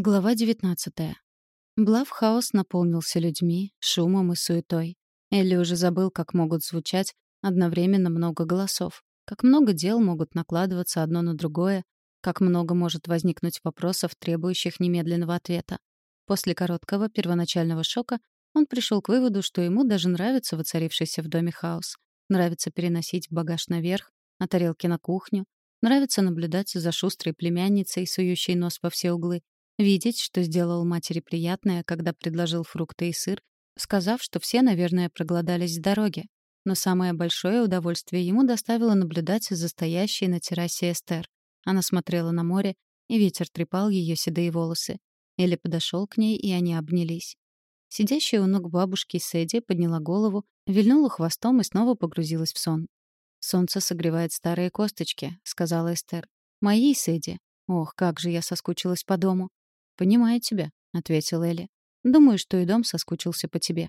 Глава 19. Блавхаус наполнился людьми, шумом и суетой. Элли уже забыл, как могут звучать одновременно много голосов, как много дел могут накладываться одно на другое, как много может возникнуть вопросов, требующих немедленного ответа. После короткого первоначального шока он пришел к выводу, что ему даже нравится воцарившийся в доме хаос. Нравится переносить багаж наверх, а тарелки на кухню. Нравится наблюдать за шустрой племянницей, сующей нос во все углы, Видеть, что сделал матери приятное, когда предложил фрукты и сыр, сказав, что все, наверное, проголодались с дороги. Но самое большое удовольствие ему доставило наблюдать за стоящей на террасе Эстер. Она смотрела на море, и ветер трепал ее седые волосы. Элли подошел к ней, и они обнялись. Сидящая у ног бабушки Сэдди подняла голову, вильнула хвостом и снова погрузилась в сон. «Солнце согревает старые косточки», — сказала Эстер. «Мои, Сэдди. Ох, как же я соскучилась по дому. «Понимаю тебя», — ответила Элли. «Думаю, что и дом соскучился по тебе».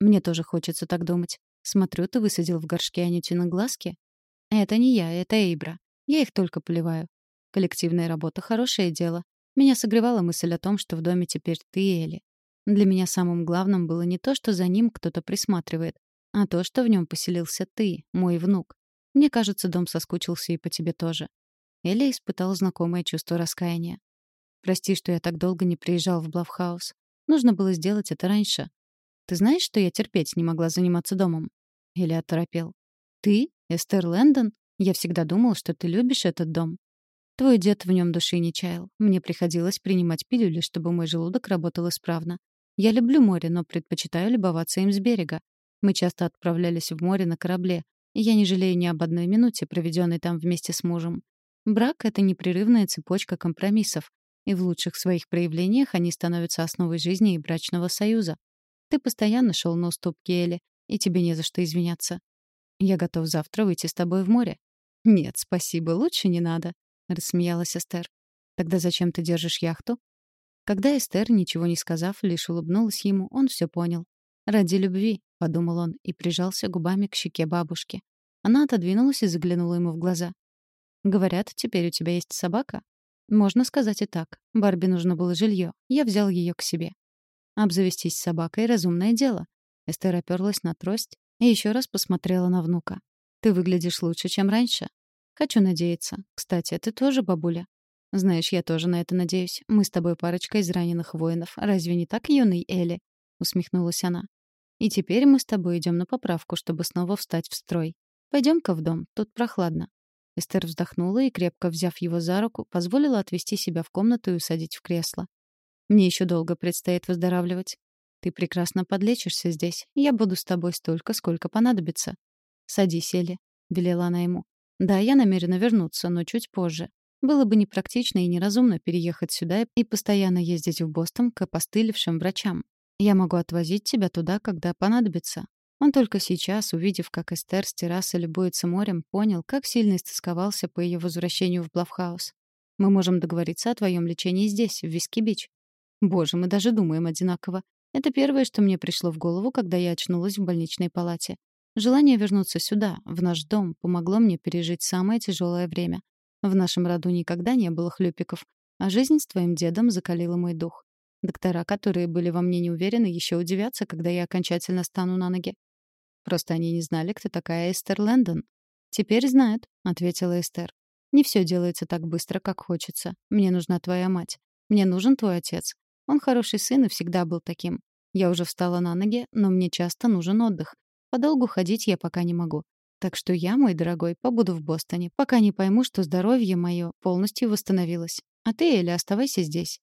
«Мне тоже хочется так думать. Смотрю, ты высадил в горшке анютины глазки». «Это не я, это Эйбра. Я их только поливаю. Коллективная работа — хорошее дело. Меня согревала мысль о том, что в доме теперь ты и Элли. Для меня самым главным было не то, что за ним кто-то присматривает, а то, что в нем поселился ты, мой внук. Мне кажется, дом соскучился и по тебе тоже». Элли испытал знакомое чувство раскаяния. Прости, что я так долго не приезжал в Блавхаус. Нужно было сделать это раньше. Ты знаешь, что я терпеть не могла заниматься домом?» Или оторопел. «Ты? Эстер Лэндон? Я всегда думал, что ты любишь этот дом. Твой дед в нем души не чаял. Мне приходилось принимать пилюли, чтобы мой желудок работал исправно. Я люблю море, но предпочитаю любоваться им с берега. Мы часто отправлялись в море на корабле, и я не жалею ни об одной минуте, проведенной там вместе с мужем. Брак — это непрерывная цепочка компромиссов, и в лучших своих проявлениях они становятся основой жизни и брачного союза. Ты постоянно шел на уступки Элли, и тебе не за что извиняться. Я готов завтра выйти с тобой в море. Нет, спасибо, лучше не надо, рассмеялась Эстер. Тогда зачем ты держишь яхту? Когда Эстер, ничего не сказав, лишь улыбнулась ему, он все понял. «Ради любви», — подумал он и прижался губами к щеке бабушки. Она отодвинулась и заглянула ему в глаза. «Говорят, теперь у тебя есть собака?» Можно сказать и так. Барби нужно было жилье. Я взял ее к себе. Обзавестись собакой — разумное дело. Эстер оперлась на трость и еще раз посмотрела на внука. «Ты выглядишь лучше, чем раньше». «Хочу надеяться. Кстати, ты тоже бабуля?» «Знаешь, я тоже на это надеюсь. Мы с тобой парочка из раненых воинов. Разве не так, юный Элли?» — усмехнулась она. «И теперь мы с тобой идем на поправку, чтобы снова встать в строй. Пойдем-ка в дом, тут прохладно. Эстер вздохнула и, крепко взяв его за руку, позволила отвести себя в комнату и усадить в кресло. «Мне еще долго предстоит выздоравливать. Ты прекрасно подлечишься здесь. Я буду с тобой столько, сколько понадобится». «Садись, Эли», — велела она ему. «Да, я намерена вернуться, но чуть позже. Было бы непрактично и неразумно переехать сюда и постоянно ездить в Бостон к опостылевшим врачам. Я могу отвозить тебя туда, когда понадобится. Он только сейчас, увидев, как Эстер с террасы любуется морем, понял, как сильно истосковался по ее возвращению в Блафф-хаус. «Мы можем договориться о твоем лечении здесь, в Виски-Бич». Боже, мы даже думаем одинаково. Это первое, что мне пришло в голову, когда я очнулась в больничной палате. Желание вернуться сюда, в наш дом, помогло мне пережить самое тяжелое время. В нашем роду никогда не было хлюпиков, а жизнь с твоим дедом закалила мой дух. Доктора, которые были во мне не уверены, еще удивятся, когда я окончательно стану на ноги. Просто они не знали, кто такая Эстер Лэндон. «Теперь знают», — ответила Эстер. «Не все делается так быстро, как хочется. Мне нужна твоя мать. Мне нужен твой отец. Он хороший сын и всегда был таким. Я уже встала на ноги, но мне часто нужен отдых. Подолгу ходить я пока не могу. Так что я, мой дорогой, побуду в Бостоне, пока не пойму, что здоровье мое полностью восстановилось. А ты, Эля, оставайся здесь.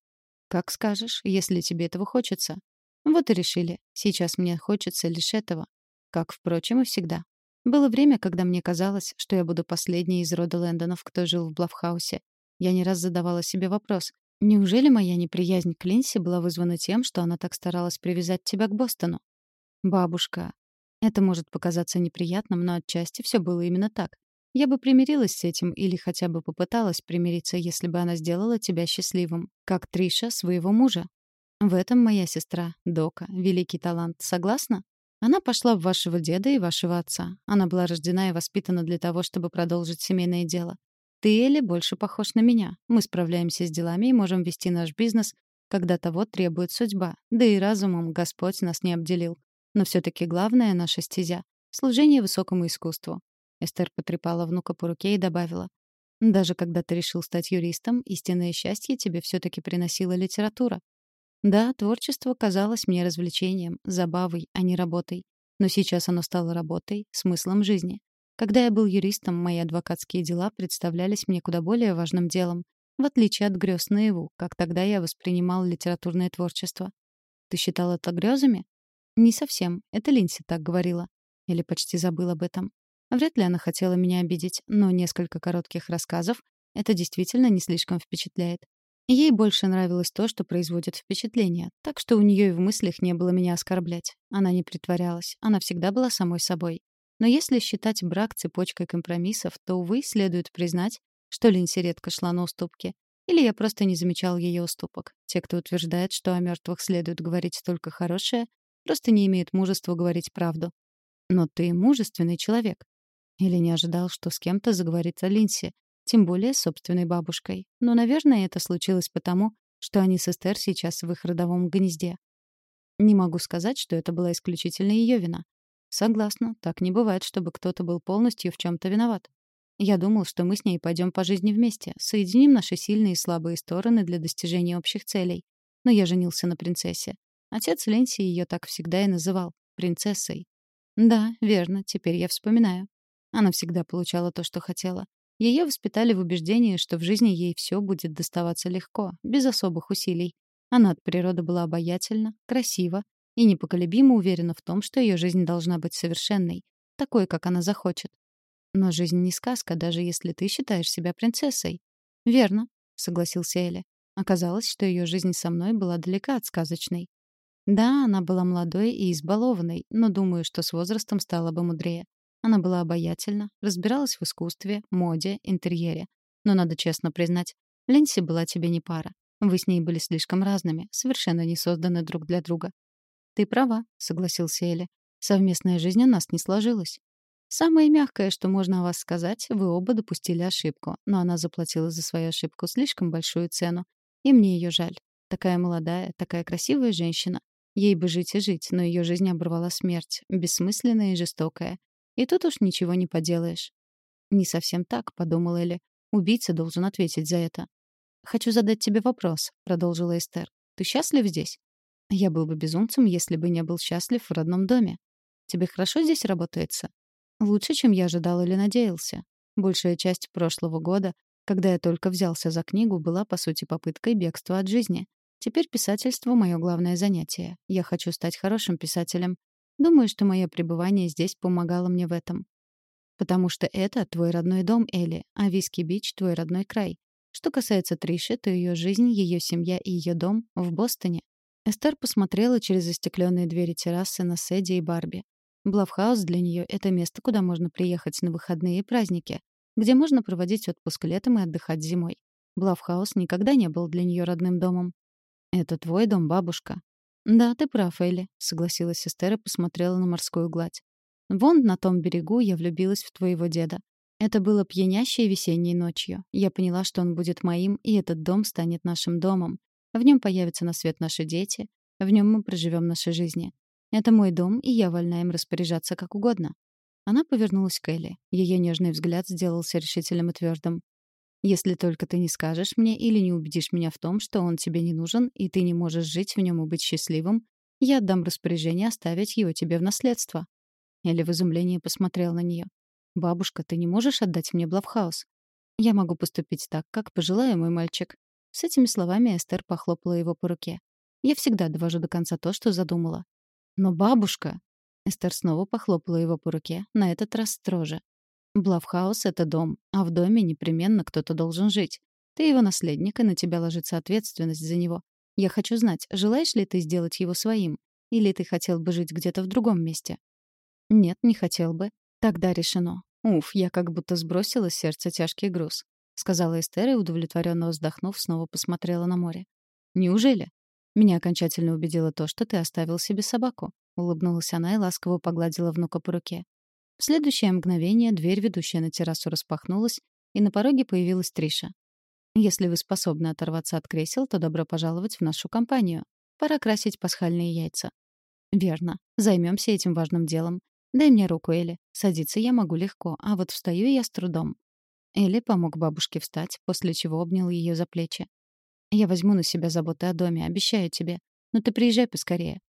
Как скажешь, если тебе этого хочется. Вот и решили. Сейчас мне хочется лишь этого. Как, впрочем, и всегда. Было время, когда мне казалось, что я буду последней из рода Лэндонов, кто жил в Блавхаусе. Я не раз задавала себе вопрос, неужели моя неприязнь к Линси была вызвана тем, что она так старалась привязать тебя к Бостону? Бабушка. Это может показаться неприятным, но отчасти все было именно так. Я бы примирилась с этим или хотя бы попыталась примириться, если бы она сделала тебя счастливым, как Триша своего мужа. В этом моя сестра, Дока, великий талант. Согласна? Она пошла в вашего деда и вашего отца. Она была рождена и воспитана для того, чтобы продолжить семейное дело. Ты, Элли, больше похож на меня. Мы справляемся с делами и можем вести наш бизнес, когда того требует судьба, да и разумом Господь нас не обделил. Но все таки главная наша стезя — служение высокому искусству. Эстер потрепала внука по руке и добавила. «Даже когда ты решил стать юристом, истинное счастье тебе все таки приносила литература. Да, творчество казалось мне развлечением, забавой, а не работой. Но сейчас оно стало работой, смыслом жизни. Когда я был юристом, мои адвокатские дела представлялись мне куда более важным делом, в отличие от грез наяву, как тогда я воспринимал литературное творчество. Ты считал это грезами? Не совсем. Это Линси так говорила. Или почти забыл об этом. Вряд ли она хотела меня обидеть, но несколько коротких рассказов это действительно не слишком впечатляет. Ей больше нравилось то, что производит впечатление, так что у нее и в мыслях не было меня оскорблять. Она не притворялась, она всегда была самой собой. Но если считать брак цепочкой компромиссов, то, увы, следует признать, что Линси редко шла на уступки. Или я просто не замечал ее уступок. Те, кто утверждает, что о мертвых следует говорить только хорошее, просто не имеют мужества говорить правду. Но ты мужественный человек. Или не ожидал, что с кем-то заговорит о Линси, тем более с собственной бабушкой. Но, наверное, это случилось потому, что они с Эстер сейчас в их родовом гнезде. Не могу сказать, что это была исключительно ее вина. Согласна, так не бывает, чтобы кто-то был полностью в чем-то виноват. Я думал, что мы с ней пойдем по жизни вместе, соединим наши сильные и слабые стороны для достижения общих целей. Но я женился на принцессе. Отец Ленси ее так всегда и называл — принцессой. Да, верно, теперь я вспоминаю. Она всегда получала то, что хотела. Ее воспитали в убеждении, что в жизни ей все будет доставаться легко, без особых усилий. Она от природы была обаятельна, красива и непоколебимо уверена в том, что ее жизнь должна быть совершенной, такой, как она захочет. Но жизнь не сказка, даже если ты считаешь себя принцессой. Верно, согласился Эля. Оказалось, что ее жизнь со мной была далека от сказочной. Да, она была молодой и избалованной, но думаю, что с возрастом стала бы мудрее. Она была обаятельна, разбиралась в искусстве, моде, интерьере. Но надо честно признать, Ленси была тебе не пара. Вы с ней были слишком разными, совершенно не созданы друг для друга. «Ты права», — согласился Эля. «Совместная жизнь у нас не сложилась. Самое мягкое, что можно о вас сказать, вы оба допустили ошибку, но она заплатила за свою ошибку слишком большую цену. И мне ее жаль. Такая молодая, такая красивая женщина. Ей бы жить и жить, но ее жизнь оборвала смерть, бессмысленная и жестокая. И тут уж ничего не поделаешь. «Не совсем так», — подумала Элли. «Убийца должен ответить за это». «Хочу задать тебе вопрос», — продолжила Эстер. «Ты счастлив здесь?» «Я был бы безумцем, если бы не был счастлив в родном доме. Тебе хорошо здесь работается?» «Лучше, чем я ожидал или надеялся. Большая часть прошлого года, когда я только взялся за книгу, была, по сути, попыткой бегства от жизни. Теперь писательство — мое главное занятие. Я хочу стать хорошим писателем. Думаю, что мое пребывание здесь помогало мне в этом. Потому что это твой родной дом, Элли, а Виски-Бич — твой родной край. Что касается Триши, то ее жизнь, ее семья и ее дом в Бостоне. Эстер посмотрела через застекленные двери террасы на Сэдди и Барби. Блавхаус для нее — это место, куда можно приехать на выходные и праздники, где можно проводить отпуск летом и отдыхать зимой. Блавхаус никогда не был для нее родным домом. «Это твой дом, бабушка», «Да, ты прав, Элли», — согласилась Эстер и посмотрела на морскую гладь. «Вон на том берегу я влюбилась в твоего деда. Это было пьянящей весенней ночью. Я поняла, что он будет моим, и этот дом станет нашим домом. В нем появятся на свет наши дети, в нем мы проживем наши жизни. Это мой дом, и я вольна им распоряжаться как угодно». Она повернулась к Элли. Ее нежный взгляд сделался решительным и твердым. Если только ты не скажешь мне или не убедишь меня в том, что он тебе не нужен, и ты не можешь жить в нем и быть счастливым, я отдам распоряжение оставить его тебе в наследство». Элли в изумлении посмотрел на нее. «Бабушка, ты не можешь отдать мне Блавхаус?» «Я могу поступить так, как пожелаю, мой мальчик». С этими словами Эстер похлопала его по руке. «Я всегда довожу до конца то, что задумала». «Но бабушка...» Эстер снова похлопала его по руке, на этот раз строже. Блавхаус — это дом, а в доме непременно кто-то должен жить. Ты его наследник, и на тебя ложится ответственность за него. Я хочу знать, желаешь ли ты сделать его своим? Или ты хотел бы жить где-то в другом месте? Нет, не хотел бы. Тогда решено. Уф, я как будто сбросила с сердца тяжкий груз. Сказала Эстер и, удовлетворенно вздохнув, снова посмотрела на море. Неужели? Меня окончательно убедило то, что ты оставил себе собаку. Улыбнулась она и ласково погладила внука по руке. В следующее мгновение дверь, ведущая на террасу, распахнулась, и на пороге появилась Триша. Если вы способны оторваться от кресел, то добро пожаловать в нашу компанию. Пора красить пасхальные яйца. Верно. Займемся этим важным делом. Дай мне руку, Элли. Садиться я могу легко, а вот встаю я с трудом. Элли помог бабушке встать, после чего обнял ее за плечи. Я возьму на себя заботы о доме, обещаю тебе. Но ты приезжай поскорее.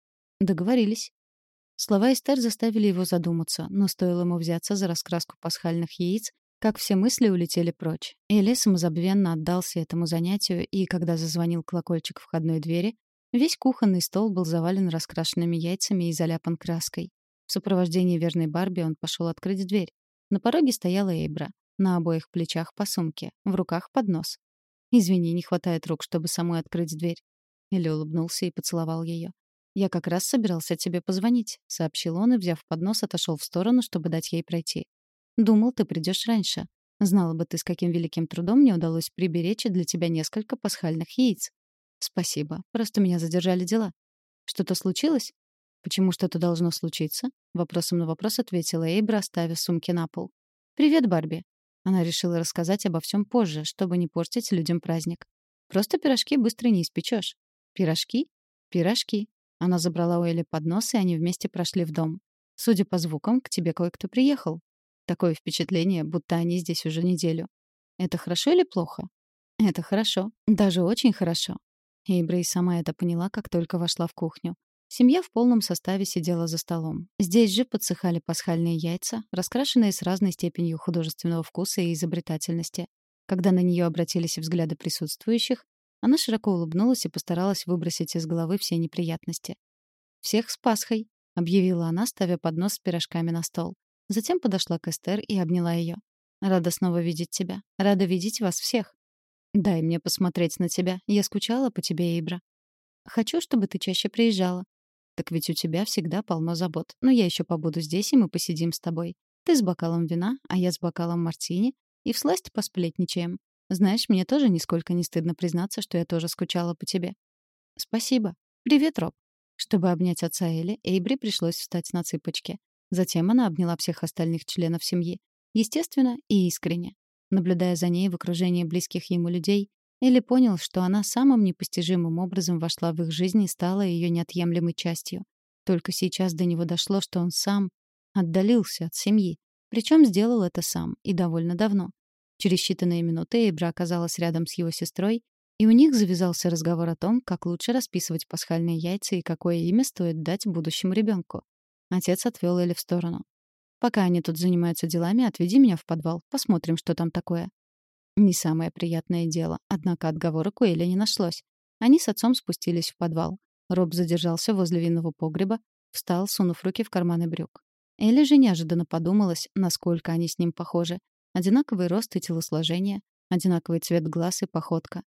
Договорились. Слова Эстер заставили его задуматься, но стоило ему взяться за раскраску пасхальных яиц, как все мысли улетели прочь. Элли самозабвенно отдался этому занятию, и когда зазвонил колокольчик входной двери, весь кухонный стол был завален раскрашенными яйцами и заляпан краской. В сопровождении верной Барби он пошел открыть дверь. На пороге стояла Эйбра. На обоих плечах по сумке, в руках поднос. «Извини, не хватает рук, чтобы самой открыть дверь». Элли улыбнулся и поцеловал ее. «Я как раз собирался тебе позвонить», — сообщил он и, взяв поднос, отошел в сторону, чтобы дать ей пройти. «Думал, ты придешь раньше. Знала бы ты, с каким великим трудом мне удалось приберечь для тебя несколько пасхальных яиц». «Спасибо. Просто меня задержали дела». «Что-то случилось?» «Почему что-то должно случиться?» Вопросом на вопрос ответила Эйбра, оставив сумки на пол. «Привет, Барби». Она решила рассказать обо всем позже, чтобы не портить людям праздник. «Просто пирожки быстро не испечешь». «Пирожки?» «Пирожки», она забрала у Эли поднос, и они вместе прошли в дом. Судя по звукам, к тебе кое-кто приехал. Такое впечатление, будто они здесь уже неделю. Это хорошо или плохо? Это хорошо. Даже очень хорошо. Эйбрей сама это поняла, как только вошла в кухню. Семья в полном составе сидела за столом. Здесь же подсыхали пасхальные яйца, раскрашенные с разной степенью художественного вкуса и изобретательности. Когда на нее обратились взгляды присутствующих, она широко улыбнулась и постаралась выбросить из головы все неприятности. «Всех с Пасхой!» — объявила она, ставя поднос с пирожками на стол. Затем подошла к Эстер и обняла ее. «Рада снова видеть тебя. Рада видеть вас всех. Дай мне посмотреть на тебя. Я скучала по тебе, Эйбра. Хочу, чтобы ты чаще приезжала. Так ведь у тебя всегда полно забот. Но я еще побуду здесь, и мы посидим с тобой. Ты с бокалом вина, а я с бокалом мартини, и всласть посплетничаем. Знаешь, мне тоже нисколько не стыдно признаться, что я тоже скучала по тебе. Спасибо. Привет, Роб. Чтобы обнять отца Элли, Эйбри пришлось встать на цыпочки. Затем она обняла всех остальных членов семьи. Естественно и искренне. Наблюдая за ней в окружении близких ему людей, Элли понял, что она самым непостижимым образом вошла в их жизнь и стала ее неотъемлемой частью. Только сейчас до него дошло, что он сам отдалился от семьи. Причем сделал это сам, и довольно давно. Через считанные минуты Эйбра оказалась рядом с его сестрой, и у них завязался разговор о том, как лучше расписывать пасхальные яйца и какое имя стоит дать будущему ребенку. Отец отвел Элли в сторону. «Пока они тут занимаются делами, отведи меня в подвал. Посмотрим, что там такое». Не самое приятное дело, однако отговорок у Элли не нашлось. Они с отцом спустились в подвал. Роб задержался возле винного погреба, встал, сунув руки в карманы брюк. Элли же неожиданно подумалась, насколько они с ним похожи. Одинаковый рост и телосложение, одинаковый цвет глаз и походка.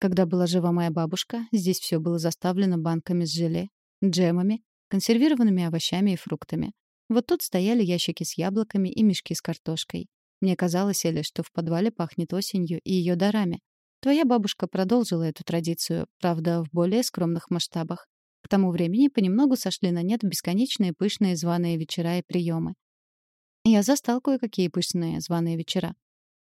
Когда была жива моя бабушка, здесь все было заставлено банками с желе, джемами, консервированными овощами и фруктами. Вот тут стояли ящики с яблоками и мешки с картошкой. Мне казалось, Эля, что в подвале пахнет осенью и ее дарами. Твоя бабушка продолжила эту традицию, правда, в более скромных масштабах. К тому времени понемногу сошли на нет бесконечные пышные званые вечера и приемы. Я застал кое-какие пышные званые вечера.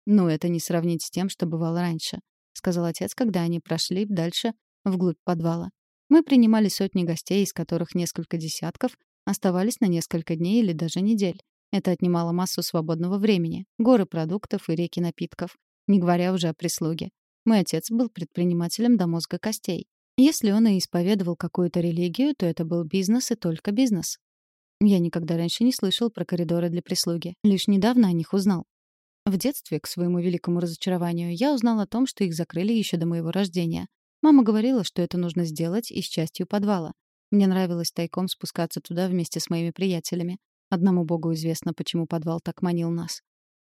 «Ну, это не сравнить с тем, что бывало раньше», — сказал отец, когда они прошли дальше, вглубь подвала. «Мы принимали сотни гостей, из которых несколько десятков оставались на несколько дней или даже недель. Это отнимало массу свободного времени, горы продуктов и реки напитков, не говоря уже о прислуге. Мой отец был предпринимателем до мозга костей. Если он и исповедовал какую-то религию, то это был бизнес и только бизнес. Я никогда раньше не слышал про коридоры для прислуги. Лишь недавно о них узнал. В детстве, к своему великому разочарованию, я узнал о том, что их закрыли еще до моего рождения. Мама говорила, что это нужно сделать и с частью подвала. Мне нравилось тайком спускаться туда вместе с моими приятелями. Одному богу известно, почему подвал так манил нас.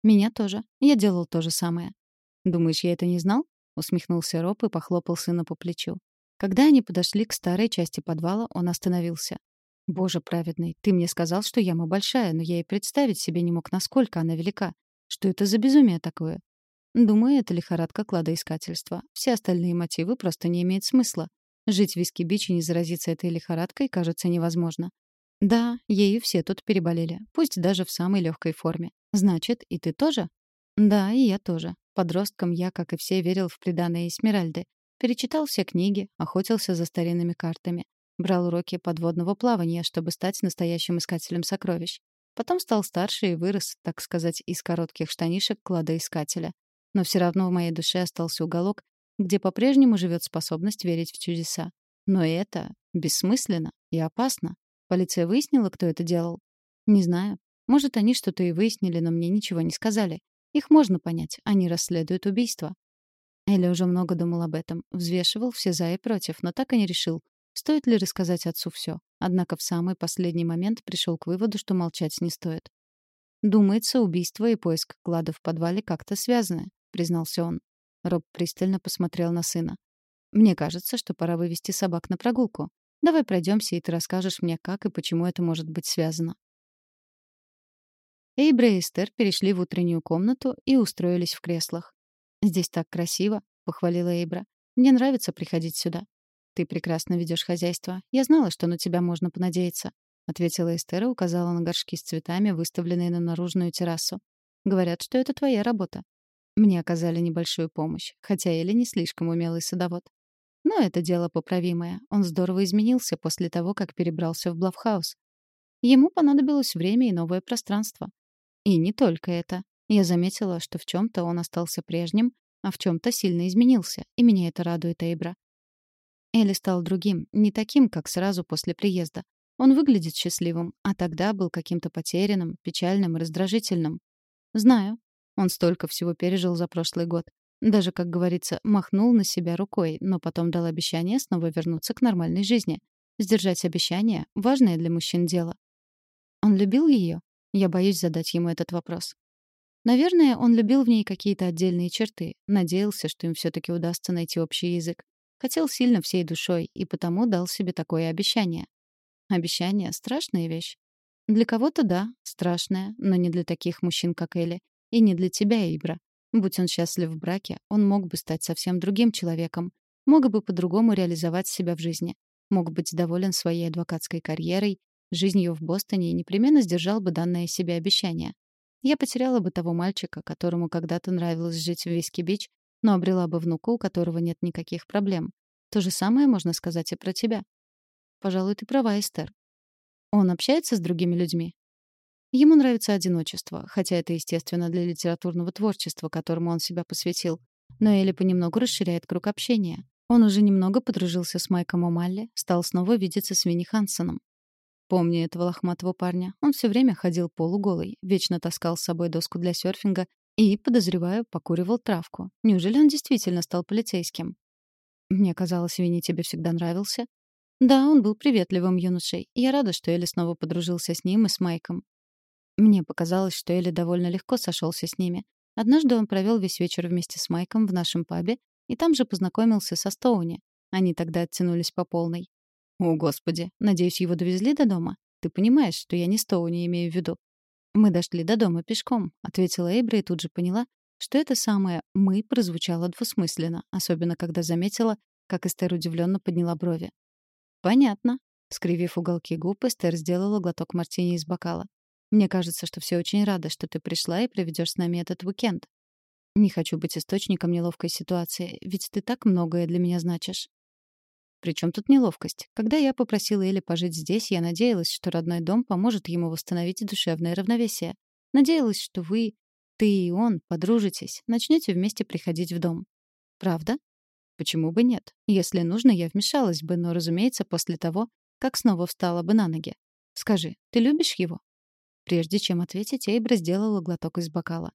Меня тоже. Я делал то же самое. «Думаешь, я это не знал?» — усмехнулся Роб и похлопал сына по плечу. Когда они подошли к старой части подвала, он остановился. Боже праведный, ты мне сказал, что яма большая, но я и представить себе не мог, насколько она велика. Что это за безумие такое? Думаю, это лихорадка кладоискательства. Все остальные мотивы просто не имеют смысла. Жить в Виски-Бич и не заразиться этой лихорадкой кажется невозможно. Да, ею все тут переболели, пусть даже в самой легкой форме. Значит, и ты тоже? Да, и я тоже. Подростком я, как и все, верил в преданные Эсмеральды. Перечитал все книги, охотился за старинными картами. Брал уроки подводного плавания, чтобы стать настоящим искателем сокровищ. Потом стал старше и вырос, так сказать, из коротких штанишек кладоискателя. Но все равно в моей душе остался уголок, где по-прежнему живет способность верить в чудеса. Но это бессмысленно и опасно. Полиция выяснила, кто это делал? Не знаю. Может, они что-то и выяснили, но мне ничего не сказали. Их можно понять, они расследуют убийство. Элли уже много думал об этом, взвешивал все за и против, но так и не решил, стоит ли рассказать отцу все. Однако в самый последний момент пришел к выводу, что молчать не стоит. «Думается, убийство и поиск клада в подвале как-то связаны», — признался он. Роб пристально посмотрел на сына. «Мне кажется, что пора вывести собак на прогулку. Давай пройдемся, и ты расскажешь мне, как и почему это может быть связано». Эйбра и Эстер перешли в утреннюю комнату и устроились в креслах. «Здесь так красиво», — похвалила Эйбра. «Мне нравится приходить сюда». «Ты прекрасно ведешь хозяйство. Я знала, что на тебя можно понадеяться», — ответила Эстер и указала на горшки с цветами, выставленные на наружную террасу. «Говорят, что это твоя работа». Мне оказали небольшую помощь, хотя Элли не слишком умелый садовод. Но это дело поправимое. Он здорово изменился после того, как перебрался в Блавхаус. Ему понадобилось время и новое пространство. И не только это. Я заметила, что в чем-то он остался прежним, а в чем-то сильно изменился, и меня это радует Эйбра. Элли стал другим, не таким, как сразу после приезда. Он выглядит счастливым, а тогда был каким-то потерянным, печальным и раздражительным. Знаю. Он столько всего пережил за прошлый год. Даже, как говорится, махнул на себя рукой, но потом дал обещание снова вернуться к нормальной жизни. Сдержать обещание — важное для мужчин дело. Он любил ее? Я боюсь задать ему этот вопрос. Наверное, он любил в ней какие-то отдельные черты, надеялся, что им все-таки удастся найти общий язык. Хотел сильно всей душой и потому дал себе такое обещание. Обещание — страшная вещь. Для кого-то да, страшная, но не для таких мужчин, как Элли. И не для тебя, Абра. Будь он счастлив в браке, он мог бы стать совсем другим человеком. Мог бы по-другому реализовать себя в жизни. Мог быть доволен своей адвокатской карьерой, жизнью в Бостоне и непременно сдержал бы данное себе обещание. Я потеряла бы того мальчика, которому когда-то нравилось жить в Виски-Бич, но обрела бы внука, у которого нет никаких проблем. То же самое можно сказать и про тебя. Пожалуй, ты права, Эстер. Он общается с другими людьми? Ему нравится одиночество, хотя это естественно для литературного творчества, которому он себя посвятил. Но Элли понемногу расширяет круг общения. Он уже немного подружился с Майком О'Малли, стал снова видеться с Винни Хансоном. Помню этого лохматого парня. Он все время ходил полуголый, вечно таскал с собой доску для серфинга и, подозреваю, покуривал травку. Неужели он действительно стал полицейским? Мне казалось, Винни тебе всегда нравился. Да, он был приветливым юношей. Я рада, что Элли снова подружился с ним и с Майком. Мне показалось, что Элли довольно легко сошелся с ними. Однажды он провел весь вечер вместе с Майком в нашем пабе и там же познакомился со Стоуни. Они тогда оттянулись по полной. «О, Господи! Надеюсь, его довезли до дома? Ты понимаешь, что я не Стоуни имею в виду?» «Мы дошли до дома пешком», — ответила Эйбра и тут же поняла, что это самое «мы» прозвучало двусмысленно, особенно когда заметила, как Эстер удивленно подняла брови. «Понятно», — скривив уголки губ, Эстер сделала глоток мартини из бокала. «Мне кажется, что все очень рады, что ты пришла и проведешь с нами этот уикенд. Не хочу быть источником неловкой ситуации, ведь ты так многое для меня значишь. Причем тут неловкость? Когда я попросила Эли пожить здесь, я надеялась, что родной дом поможет ему восстановить душевное равновесие. Надеялась, что вы, ты и он, подружитесь, начнете вместе приходить в дом. Правда? Почему бы нет? Если нужно, я вмешалась бы, но, разумеется, после того, как снова встала бы на ноги. Скажи, ты любишь его? Прежде чем ответить, Эйбра сделала глоток из бокала.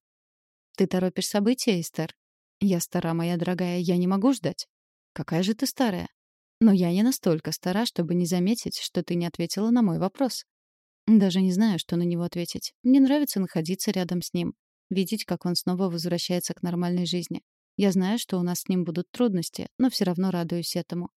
Ты торопишь события, Эстер? Я стара, моя дорогая, я не могу ждать. Какая же ты старая? Но я не настолько стара, чтобы не заметить, что ты не ответила на мой вопрос. Даже не знаю, что на него ответить. Мне нравится находиться рядом с ним, видеть, как он снова возвращается к нормальной жизни. Я знаю, что у нас с ним будут трудности, но все равно радуюсь этому.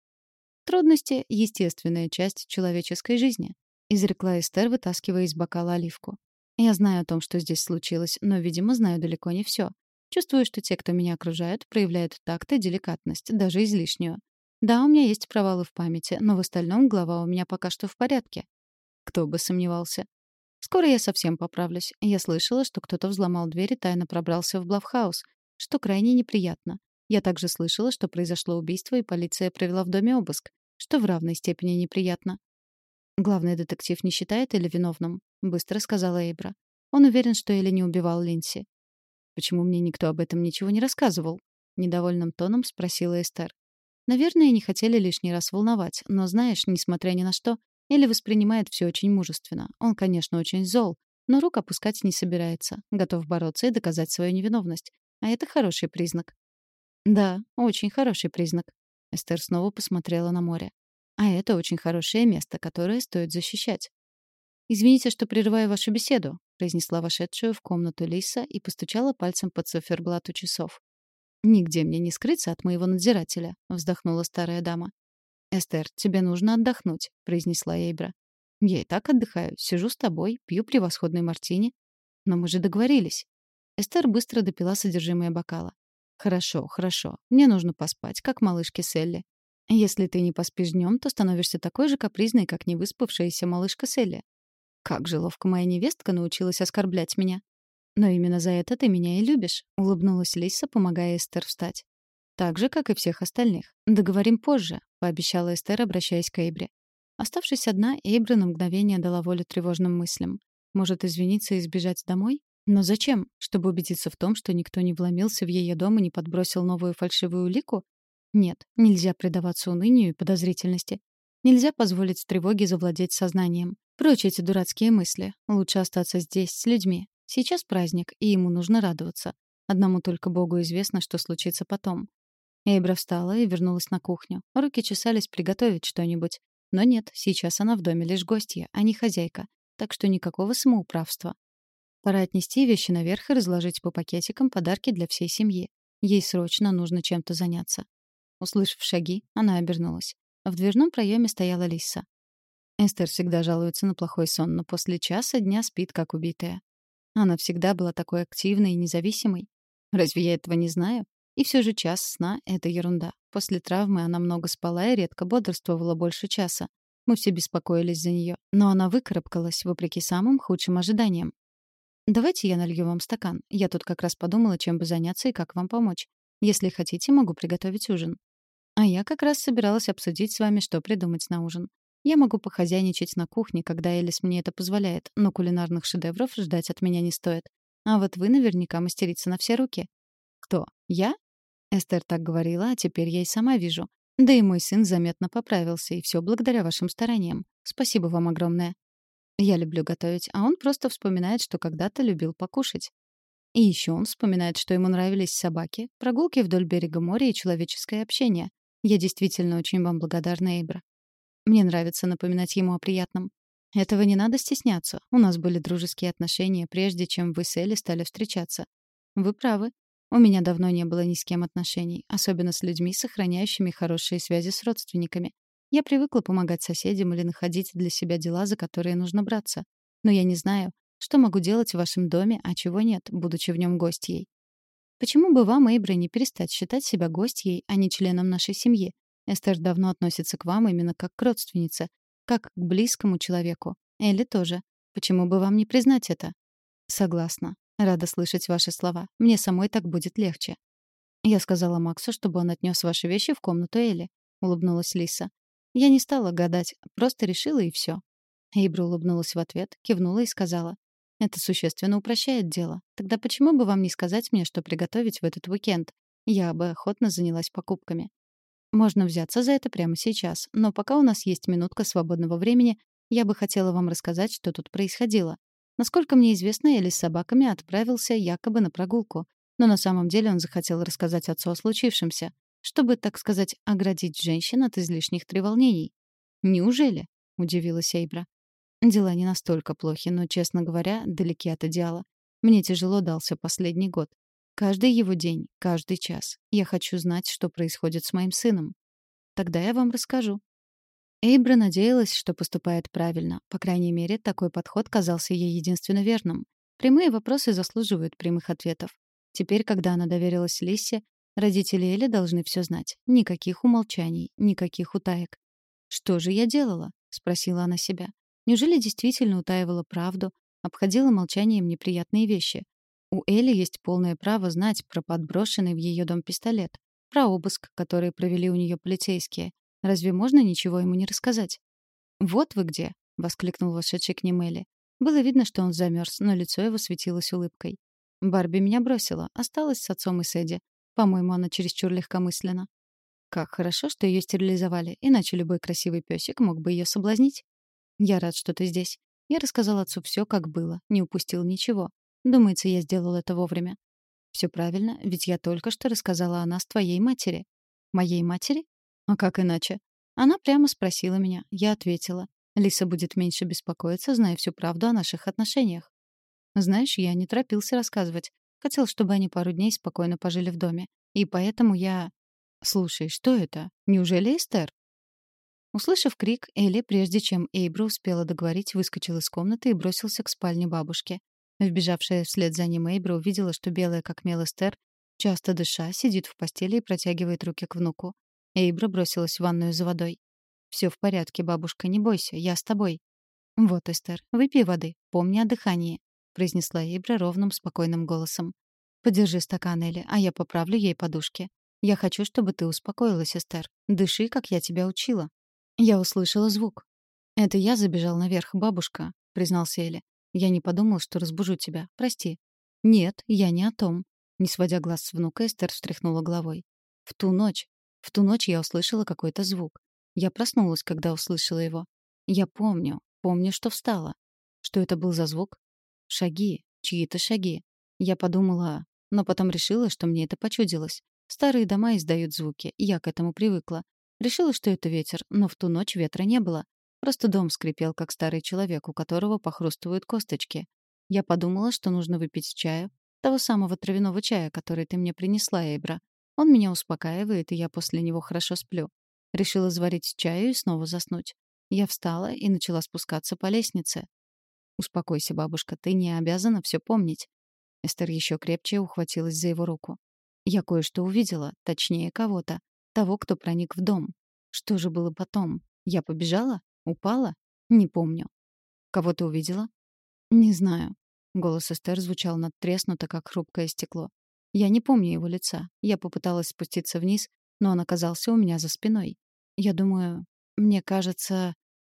Трудности — естественная часть человеческой жизни, изрекла Эстер, вытаскивая из бокала оливку. Я знаю о том, что здесь случилось, но, видимо, знаю далеко не все. Чувствую, что те, кто меня окружают, проявляют такт и деликатность, даже излишнюю. Да, у меня есть провалы в памяти, но в остальном голова у меня пока что в порядке. Кто бы сомневался. Скоро я совсем поправлюсь. Я слышала, что кто-то взломал дверь и тайно пробрался в Блавхаус. что крайне неприятно. Я также слышала, что произошло убийство, и полиция провела в доме обыск, что в равной степени неприятно. «Главный детектив не считает Элли виновным», — быстро сказала Эйбра. Он уверен, что Элли не убивал Линси. «Почему мне никто об этом ничего не рассказывал?» — недовольным тоном спросила Эстер. Наверное, не хотели лишний раз волновать, но, знаешь, несмотря ни на что, Элли воспринимает все очень мужественно. Он, конечно, очень зол, но рук опускать не собирается, готов бороться и доказать свою невиновность. А это хороший признак. Да, очень хороший признак. Эстер снова посмотрела на море. А это очень хорошее место, которое стоит защищать. «Извините, что прерываю вашу беседу», — произнесла вошедшую в комнату Лиса и постучала пальцем по циферблату часов. «Нигде мне не скрыться от моего надзирателя», — вздохнула старая дама. «Эстер, тебе нужно отдохнуть», — произнесла Эйбра. «Я и так отдыхаю. Сижу с тобой, пью превосходный мартини». «Но мы же договорились». Эстер быстро допила содержимое бокала. «Хорошо, хорошо. Мне нужно поспать, как малышке Селли. Если ты не поспишь днем, то становишься такой же капризной, как невыспавшаяся малышка Селли. Как же ловко моя невестка научилась оскорблять меня. Но именно за это ты меня и любишь, улыбнулась Лиса, помогая Эстер встать. Так же, как и всех остальных. Договорим позже, пообещала Эстер, обращаясь к Эйбре. Оставшись одна, Эйбра на мгновение дала волю тревожным мыслям. Может, извиниться и сбежать домой? Но зачем? Чтобы убедиться в том, что никто не вломился в ее дом и не подбросил новую фальшивую улику? Нет, нельзя предаваться унынию и подозрительности. Нельзя позволить тревоге завладеть сознанием. Прочь эти дурацкие мысли. Лучше остаться здесь с людьми. Сейчас праздник, и ему нужно радоваться. Одному только Богу известно, что случится потом. Эйбра встала и вернулась на кухню. Руки чесались приготовить что-нибудь. Но нет, сейчас она в доме лишь гостья, а не хозяйка. Так что никакого самоуправства. Пора отнести вещи наверх и разложить по пакетикам подарки для всей семьи. Ей срочно нужно чем-то заняться. Услышав шаги, она обернулась. В дверном проеме стояла Лиса. Эстер всегда жалуется на плохой сон, но после часа дня спит, как убитая. Она всегда была такой активной и независимой. Разве я этого не знаю? И все же час сна — это ерунда. После травмы она много спала и редко бодрствовала больше часа. Мы все беспокоились за нее, но она выкарабкалась, вопреки самым худшим ожиданиям. «Давайте я налью вам стакан. Я тут как раз подумала, чем бы заняться и как вам помочь. Если хотите, могу приготовить ужин». А я как раз собиралась обсудить с вами, что придумать на ужин. Я могу похозяйничать на кухне, когда Элис мне это позволяет, но кулинарных шедевров ждать от меня не стоит. А вот вы наверняка мастерица на все руки. Кто? Я? Эстер так говорила, а теперь я и сама вижу. Да и мой сын заметно поправился, и все благодаря вашим стараниям. Спасибо вам огромное. Я люблю готовить, а он просто вспоминает, что когда-то любил покушать. И еще он вспоминает, что ему нравились собаки, прогулки вдоль берега моря и человеческое общение. Я действительно очень вам благодарна, Эйбра. Мне нравится напоминать ему о приятном. Этого не надо стесняться. У нас были дружеские отношения, прежде чем вы с Элли стали встречаться. Вы правы. У меня давно не было ни с кем отношений, особенно с людьми, сохраняющими хорошие связи с родственниками. Я привыкла помогать соседям или находить для себя дела, за которые нужно браться. Но я не знаю, что могу делать в вашем доме, а чего нет, будучи в нем гостьей. Почему бы вам, Эйбра, не перестать считать себя гостьей, а не членом нашей семьи? Эстер давно относится к вам именно как к родственнице, как к близкому человеку. Элли тоже. Почему бы вам не признать это? Согласна. Рада слышать ваши слова. Мне самой так будет легче. Я сказала Максу, чтобы он отнес ваши вещи в комнату Элли, улыбнулась Лиса. Я не стала гадать, просто решила и все. Эйбра улыбнулась в ответ, кивнула и сказала: "Это существенно упрощает дело. Тогда почему бы вам не сказать мне, что приготовить в этот уикенд? Я бы охотно занялась покупками. Можно взяться за это прямо сейчас, но пока у нас есть минутка свободного времени, я бы хотела вам рассказать, что тут происходило. Насколько мне известно, Элли с собаками отправился якобы на прогулку, но на самом деле он захотел рассказать отцу о случившемся, чтобы, так сказать, оградить женщин от излишних треволнений. «Неужели?» — удивилась Эйбра. «Дела не настолько плохи, но, честно говоря, далеки от идеала. Мне тяжело дался последний год. Каждый его день, каждый час. Я хочу знать, что происходит с моим сыном. Тогда я вам расскажу. Эйбра надеялась, что поступает правильно. По крайней мере, такой подход казался ей единственно верным. Прямые вопросы заслуживают прямых ответов. Теперь, когда она доверилась Лиссе, родители Эли должны все знать. Никаких умолчаний, никаких утаек. «Что же я делала?» — спросила она себя. «Неужели действительно утаивала правду, обходила молчанием неприятные вещи? У Элли есть полное право знать про подброшенный в ее дом пистолет, про обыск, который провели у нее полицейские. Разве можно ничего ему не рассказать? «Вот вы где!» — воскликнул вошедший к ним Элли. Было видно, что он замерз, но лицо его светилось улыбкой. Барби меня бросила, осталась с отцом и Сэдди. По-моему, она чересчур легкомысленна. Как хорошо, что ее стерилизовали, иначе любой красивый песик мог бы ее соблазнить. Я рад, что ты здесь. Я рассказал отцу все, как было, не упустил ничего. Думается, я сделал это вовремя. Все правильно, ведь я только что рассказала о нас твоей матери. Моей матери? А как иначе? Она прямо спросила меня. Я ответила. Лиса будет меньше беспокоиться, зная всю правду о наших отношениях. Знаешь, я не торопился рассказывать. Хотел, чтобы они пару дней спокойно пожили в доме. И поэтому я... Слушай, что это? Неужели Эстер? Услышав крик, Элли, прежде чем Эйбра успела договорить, выскочил из комнаты и бросился к спальне бабушки. Вбежавшая вслед за ним Эйбра увидела, что белая как мел Эстер, часто дыша, сидит в постели и протягивает руки к внуку. Эйбра бросилась в ванную за водой. Все в порядке, бабушка, не бойся, я с тобой. Вот, Эстер, выпей воды, помни о дыхании, произнесла Эйбра ровным, спокойным голосом. Подержи стакан, Элли, а я поправлю ей подушки. Я хочу, чтобы ты успокоилась, Эстер. Дыши, как я тебя учила. Я услышала звук. Это я забежал наверх, бабушка, признался Элли. Я не подумал, что разбужу тебя. Прости. Нет, я не о том. Не сводя глаз с внука, Эстер встряхнула головой. В ту ночь, в ту ночь я услышала какой-то звук. Я проснулась, когда услышала его. Я помню, помню, что встала. Что это был за звук? Шаги, чьи-то шаги. Я подумала, но потом решила, что мне это почудилось. Старые дома издают звуки, я к этому привыкла. Решила, что это ветер, но в ту ночь ветра не было. Просто дом скрипел, как старый человек, у которого похрустывают косточки. Я подумала, что нужно выпить чаю, того самого травяного чая, который ты мне принесла, Эйбра. Он меня успокаивает, и я после него хорошо сплю. Решила заварить чаю и снова заснуть. Я встала и начала спускаться по лестнице. «Успокойся, бабушка, ты не обязана все помнить». Эстер еще крепче ухватилась за его руку. «Я кое-что увидела, точнее, кого-то. Того, кто проник в дом. Что же было потом? Я побежала? Упала? Не помню. Кого ты увидела?» «Не знаю». Голос Эстер звучал надтреснуто, как хрупкое стекло. Я не помню его лица. Я попыталась спуститься вниз, но он оказался у меня за спиной. Я думаю, мне кажется...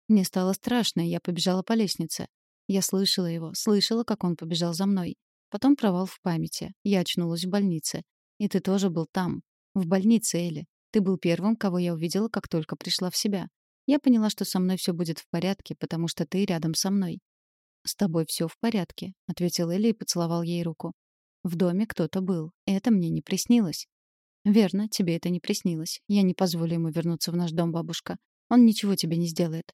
Мне стало страшно, и я побежала по лестнице. Я слышала его, слышала, как он побежал за мной. Потом провал в памяти. Я очнулась в больнице. И ты тоже был там. В больнице, Элли. Ты был первым, кого я увидела, как только пришла в себя. Я поняла, что со мной все будет в порядке, потому что ты рядом со мной. «С тобой все в порядке», — ответил Элли и поцеловал ей руку. «В доме кто-то был. Это мне не приснилось». «Верно, тебе это не приснилось. Я не позволю ему вернуться в наш дом, бабушка. Он ничего тебе не сделает.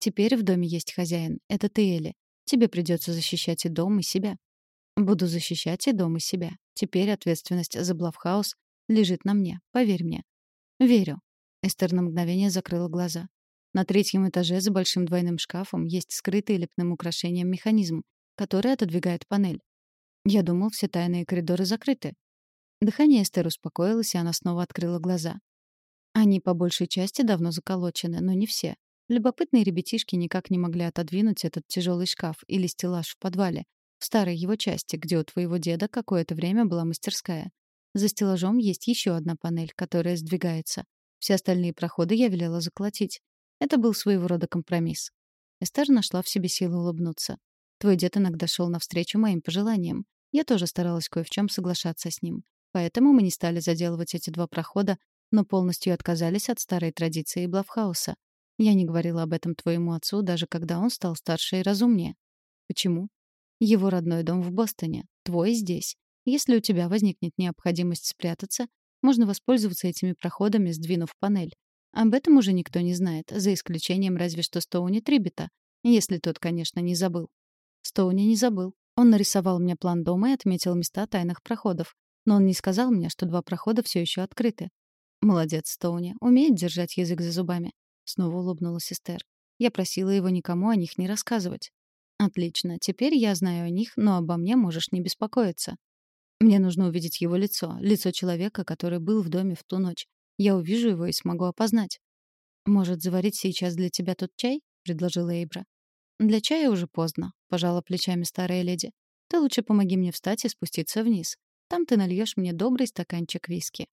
Теперь в доме есть хозяин. Это ты, Элли. Тебе придется защищать и дом, и себя». «Буду защищать и дом, и себя. Теперь ответственность за Блавхаус лежит на мне, поверь мне». «Верю». Эстер на мгновение закрыла глаза. На третьем этаже за большим двойным шкафом есть скрытый лепным украшением механизм, который отодвигает панель. Я думал, все тайные коридоры закрыты. Дыхание Эстер успокоилось, и она снова открыла глаза. Они по большей части давно заколочены, но не все. Любопытные ребятишки никак не могли отодвинуть этот тяжелый шкаф или стеллаж в подвале, в старой его части, где у твоего деда какое-то время была мастерская. За стеллажом есть еще одна панель, которая сдвигается. Все остальные проходы я велела заколотить. Это был своего рода компромисс. Эстер нашла в себе силы улыбнуться. Твой дед иногда шел навстречу моим пожеланиям. Я тоже старалась кое в чем соглашаться с ним. Поэтому мы не стали заделывать эти два прохода, но полностью отказались от старой традиции Блавхауса. Я не говорила об этом твоему отцу, даже когда он стал старше и разумнее. Почему? Его родной дом в Бостоне, твой здесь. Если у тебя возникнет необходимость спрятаться, можно воспользоваться этими проходами, сдвинув панель. Об этом уже никто не знает, за исключением разве что Стоуни Трибита, если тот, конечно, не забыл. Стоуни не забыл. Он нарисовал мне план дома и отметил места тайных проходов. Но он не сказал мне, что два прохода все еще открыты. Молодец, Стоуни, умеет держать язык за зубами. Снова улыбнулась Эстер. Я просила его никому о них не рассказывать. Отлично, теперь я знаю о них, но обо мне можешь не беспокоиться. Мне нужно увидеть его лицо, лицо человека, который был в доме в ту ночь. Я увижу его и смогу опознать. Может, заварить сейчас для тебя тот чай? предложила Эйбра. Для чая уже поздно, пожала плечами старая леди. Ты лучше помоги мне встать и спуститься вниз. Там ты нальешь мне добрый стаканчик виски.